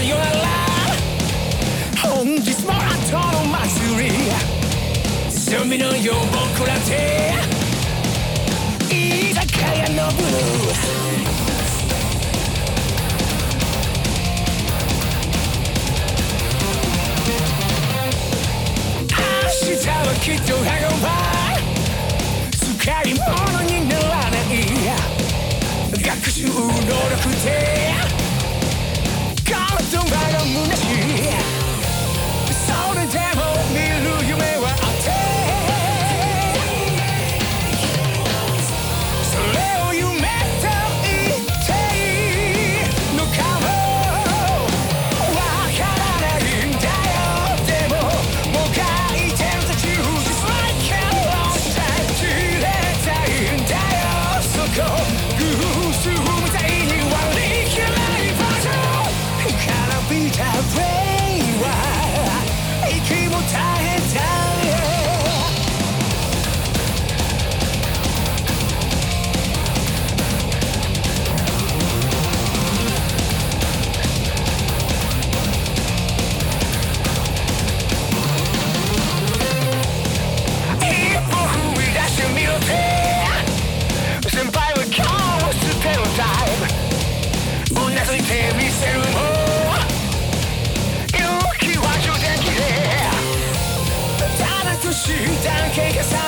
れよなら本日も祭り準の僕らで居酒屋の明日はきっと使い物にならない学習能力で勇気は充電器でただ年だけがさ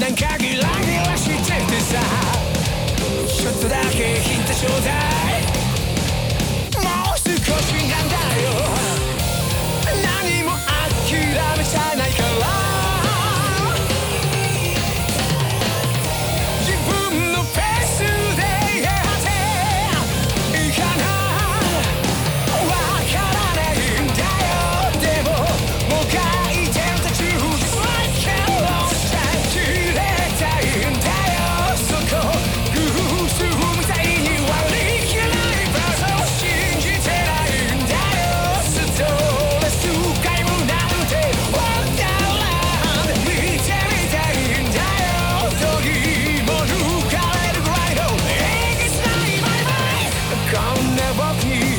なんかギラしててさ。ちょっとだけヒントちょうだい。Σαμπάφη!